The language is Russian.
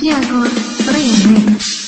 Диагор, Рейджи.